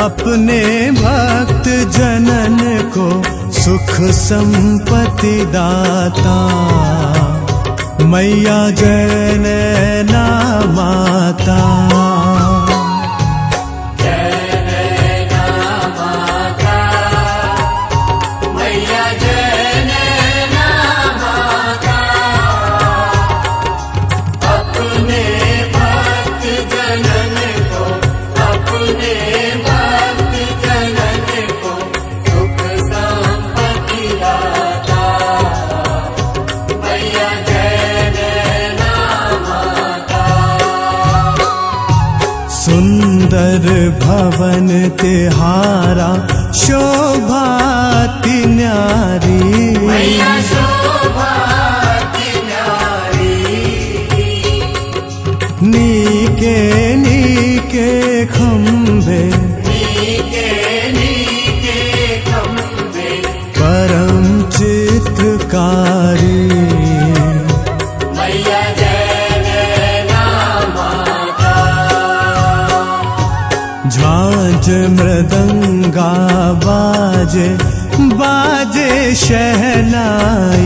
अपने भक्त जनन को सुख संपत्ति दाता। मैया जनना माता। सुंदर भवन तिहारा शोभाति न्यारी। नीके नीके खंभे परम चित्रकारी। मृदंगा बाजे बाजे शहनाई।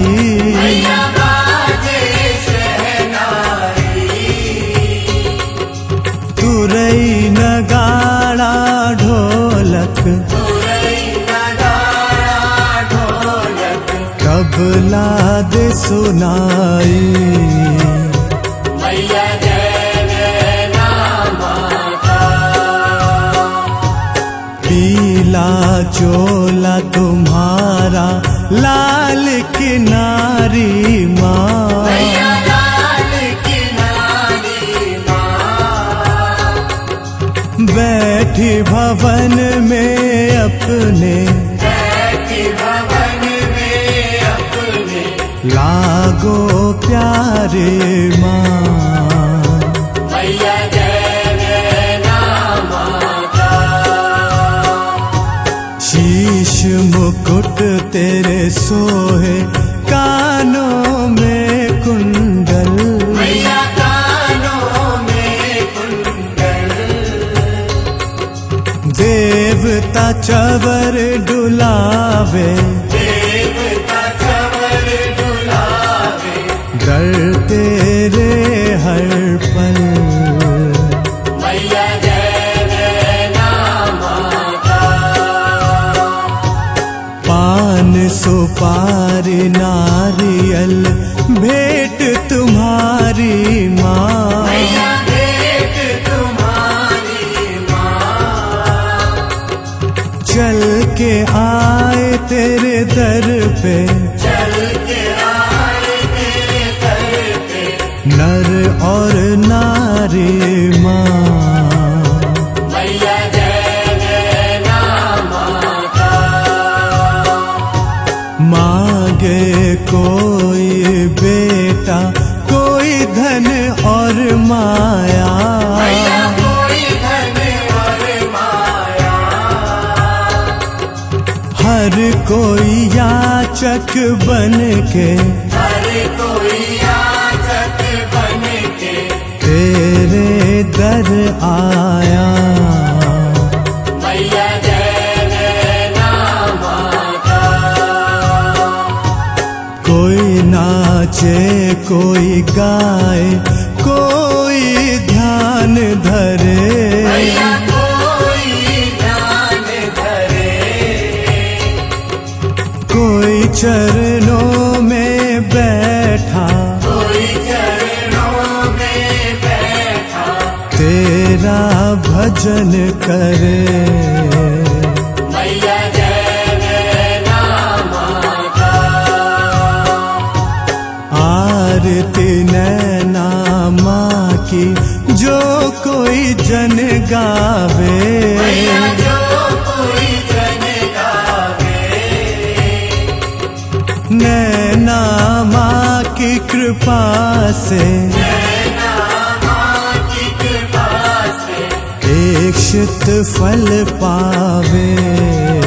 तुरई नगाड़ा ढोलक। तबला दे सुनाई। पीला चोला तुम्हारा लाल किनारी माँ। बैठी भवन में अपने लागो प्यारे माँ। तेरे सुपारी नारियल भेंट तुम्हारी माँ। चल के आए तेरे दर पे। नर और नारी माँ। कोई बेटा कोई धन और माया। हर कोई याचक बन के तेरे दर आया। नाचे कोई गाए कोई ध्यान धरे। कोई चरणों में बैठा। तेरा भजन करे। माँ की जो कोई जन गावे। नैना माँ की कृपा से अपेक्षित फल पावे।